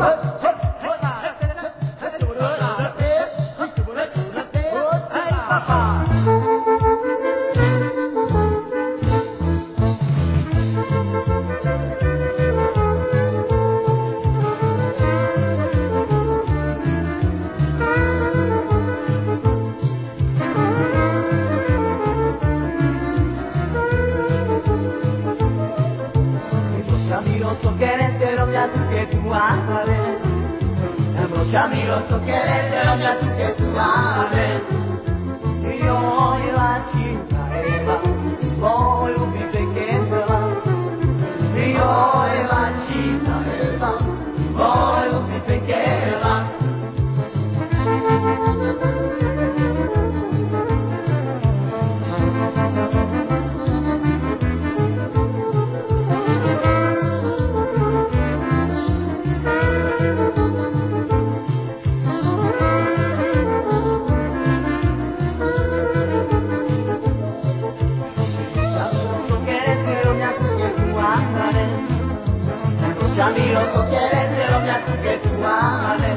诶 kerentero miatuketsua gabe Enbroxa mirozo kerentero miatuketsua gabe Irion idatxi Amém.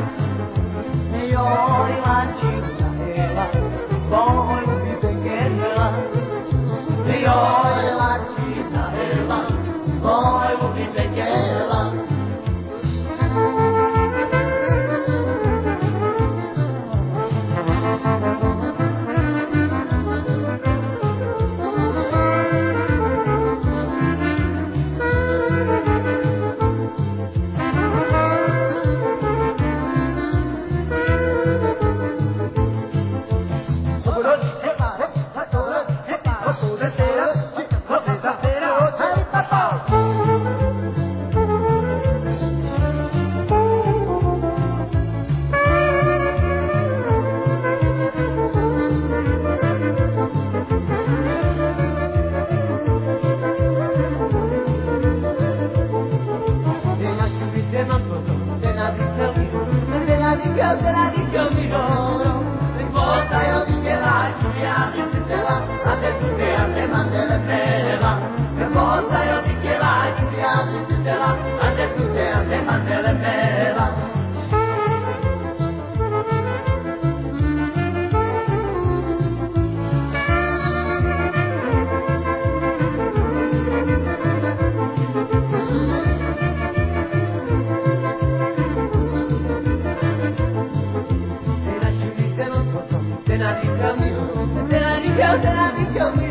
piacerà I'm di loro. Non importa I'm